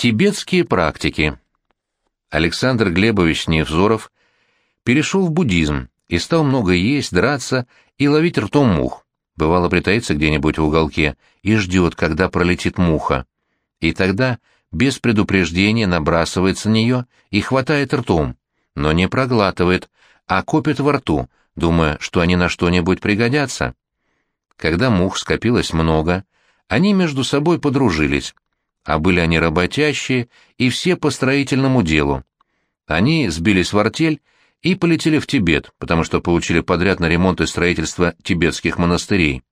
Тибетские практики. Александр Глебович Невзоров перешел в буддизм и стал много есть, драться и ловить ртом мух. Бывало, притаится где-нибудь в уголке и ждет, когда пролетит муха. И тогда без предупреждения набрасывается на нее и хватает ртом, но не проглатывает, а копит во рту, думая, что они на что-нибудь пригодятся. Когда мух скопилось много, они между собой подружились, а были они работящие и все по строительному делу. Они сбились в артель и полетели в Тибет, потому что получили подряд на ремонт и строительство тибетских монастырей.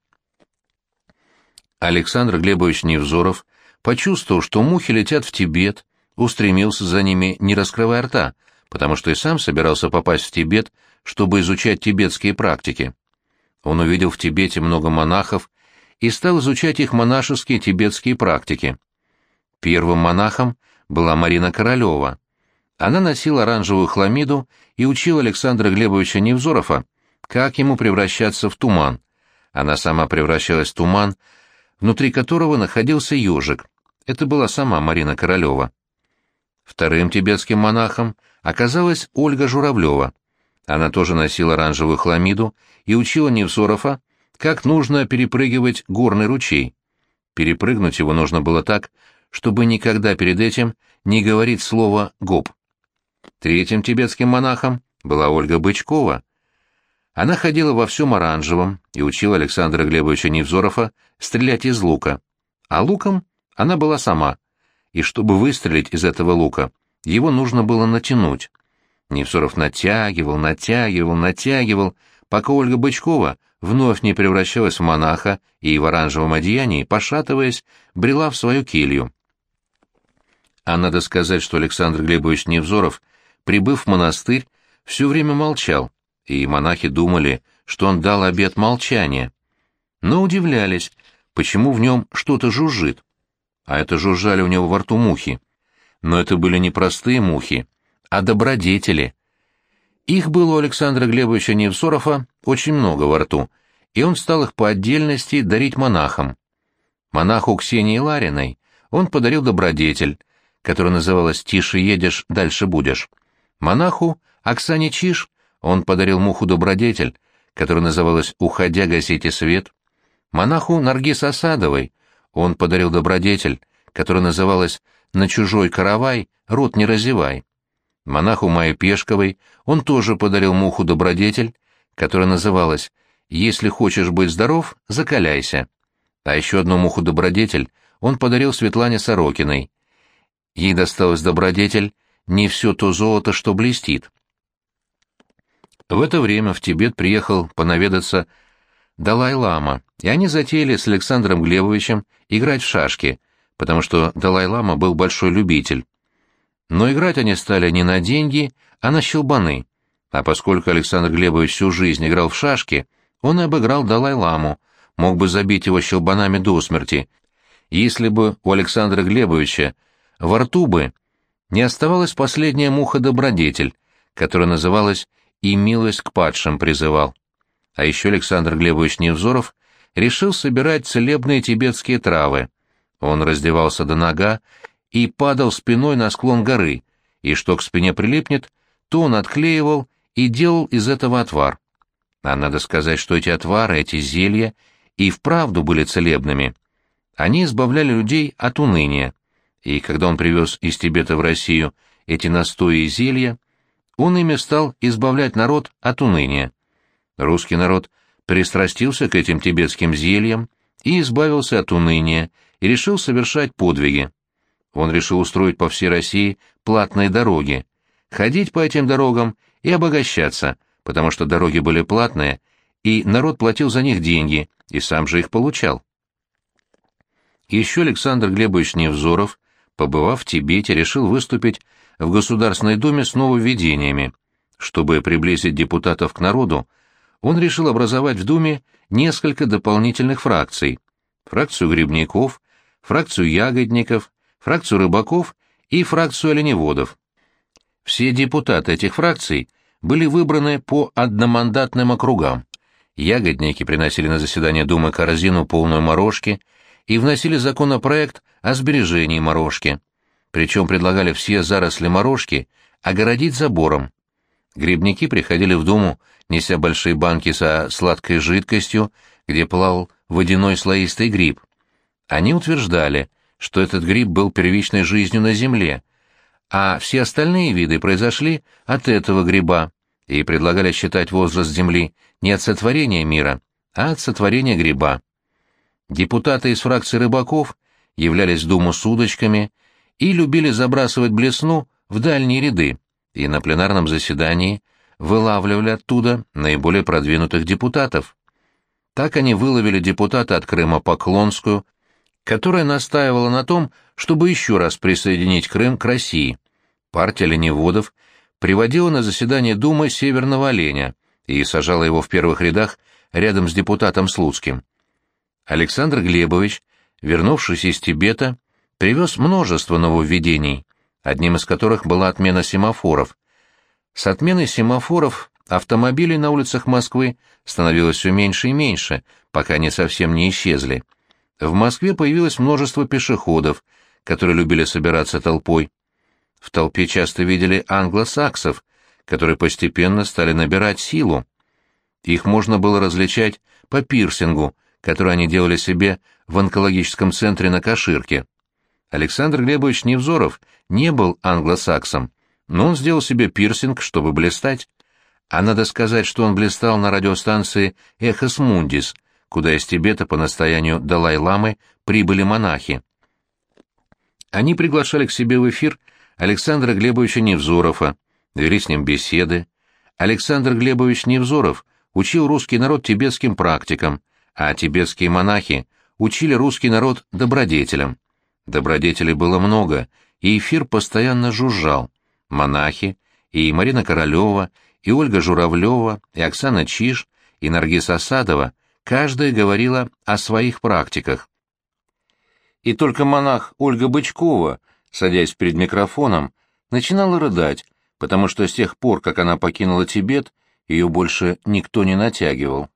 Александр Глебович Невзоров почувствовал, что мухи летят в Тибет, устремился за ними, не раскрывая рта, потому что и сам собирался попасть в Тибет, чтобы изучать тибетские практики. Он увидел в Тибете много монахов и стал изучать их монашеские тибетские практики. Первым монахом была Марина Королева. Она носила оранжевую хламиду и учила Александра Глебовича Невзорова, как ему превращаться в туман. Она сама превращалась в туман, внутри которого находился ежик. Это была сама Марина Королева. Вторым тибетским монахом оказалась Ольга Журавлева. Она тоже носила оранжевую хламиду и учила Невзорова, как нужно перепрыгивать горный ручей. Перепрыгнуть его нужно было так, чтобы никогда перед этим не говорить слово «гоп». Третьим тибетским монахом была Ольга Бычкова. Она ходила во всем оранжевом и учила Александра Глебовича Невзорова стрелять из лука. А луком она была сама. И чтобы выстрелить из этого лука, его нужно было натянуть. Невзоров натягивал, натягивал, натягивал, пока Ольга Бычкова вновь не превращалась в монаха и в оранжевом одеянии, пошатываясь, брела в свою келью. А надо сказать, что Александр Глебович Невзоров, прибыв в монастырь, все время молчал, и монахи думали, что он дал обет молчания. Но удивлялись, почему в нем что-то жужжит. А это жужжали у него во рту мухи. Но это были не простые мухи, а добродетели. Их было у Александра Глебовича Невзорова очень много во рту, и он стал их по отдельности дарить монахам. Монаху Ксении Лариной он подарил добродетель, которая называлась «Тише едешь, дальше будешь». Монаху Оксане Чиш он подарил муху-добродетель, которая называлась «Уходя, гасите свет». Монаху Наргиз Осадовой он подарил добродетель, которая называлась «На чужой каравай, рот не разевай». Монаху Майе Пешковой он тоже подарил муху-добродетель, которая называлась «Если хочешь быть здоров, закаляйся». А еще одну муху-добродетель он подарил Светлане Сорокиной, Ей досталось добродетель не все то золото, что блестит. В это время в Тибет приехал понаведаться Далай-лама, и они затеяли с Александром Глебовичем играть в шашки, потому что Далай-лама был большой любитель. Но играть они стали не на деньги, а на щелбаны. А поскольку Александр Глебович всю жизнь играл в шашки, он и обыграл Далай-ламу, мог бы забить его щелбанами до смерти, если бы у Александра Глебовича во рту бы не оставалась последняя муха-добродетель, которая называлась «И милость к падшим призывал». А еще Александр Глебович Невзоров решил собирать целебные тибетские травы. Он раздевался до нога и падал спиной на склон горы, и что к спине прилипнет, то он отклеивал и делал из этого отвар. А надо сказать, что эти отвары, эти зелья и вправду были целебными. Они избавляли людей от уныния и когда он привез из Тибета в Россию эти настои и зелья, он ими стал избавлять народ от уныния. Русский народ пристрастился к этим тибетским зельям и избавился от уныния, и решил совершать подвиги. Он решил устроить по всей России платные дороги, ходить по этим дорогам и обогащаться, потому что дороги были платные, и народ платил за них деньги, и сам же их получал. Еще Александр Глебович Невзоров побывав в Тибете, решил выступить в Государственной Думе с нововведениями. Чтобы приблизить депутатов к народу, он решил образовать в Думе несколько дополнительных фракций. Фракцию грибников, фракцию ягодников, фракцию рыбаков и фракцию оленеводов. Все депутаты этих фракций были выбраны по одномандатным округам. Ягодники приносили на заседание Думы корзину полную морожки и вносили законопроект о сбережении морожки. причем предлагали все заросли морожки огородить забором. Грибники приходили в дому, неся большие банки со сладкой жидкостью, где плавал водяной слоистый гриб. Они утверждали, что этот гриб был первичной жизнью на земле, а все остальные виды произошли от этого гриба, и предлагали считать возраст Земли не от сотворения мира, а от сотворения гриба. Депутаты из фракции рыбаков являлись в Думу с удочками и любили забрасывать блесну в дальние ряды, и на пленарном заседании вылавливали оттуда наиболее продвинутых депутатов. Так они выловили депутата от Крыма Поклонскую, которая настаивала на том, чтобы еще раз присоединить Крым к России. Партия лениводов приводила на заседание Думы Северного Оленя и сажала его в первых рядах рядом с депутатом Слуцким. Александр Глебович, вернувшись из Тибета, привез множество нововведений, одним из которых была отмена семафоров. С отменой семафоров автомобилей на улицах Москвы становилось все меньше и меньше, пока они совсем не исчезли. В Москве появилось множество пешеходов, которые любили собираться толпой. В толпе часто видели англосаксов, которые постепенно стали набирать силу. Их можно было различать по пирсингу, который они делали себе в онкологическом центре на Каширке. Александр Глебович Невзоров не был англосаксом, но он сделал себе пирсинг, чтобы блистать. А надо сказать, что он блистал на радиостанции «Эхос Мундис», куда из Тибета по настоянию Далай-ламы прибыли монахи. Они приглашали к себе в эфир Александра Глебовича Невзорова, вели с ним беседы. Александр Глебович Невзоров учил русский народ тибетским практикам, а тибетские монахи учили русский народ добродетелям. Добродетелей было много, и эфир постоянно жужжал. Монахи, и Марина Королева, и Ольга Журавлева, и Оксана Чиж, и Наргиз Асадова Каждая говорила о своих практиках. И только монах Ольга Бычкова, садясь перед микрофоном, начинала рыдать, потому что с тех пор, как она покинула Тибет, ее больше никто не натягивал.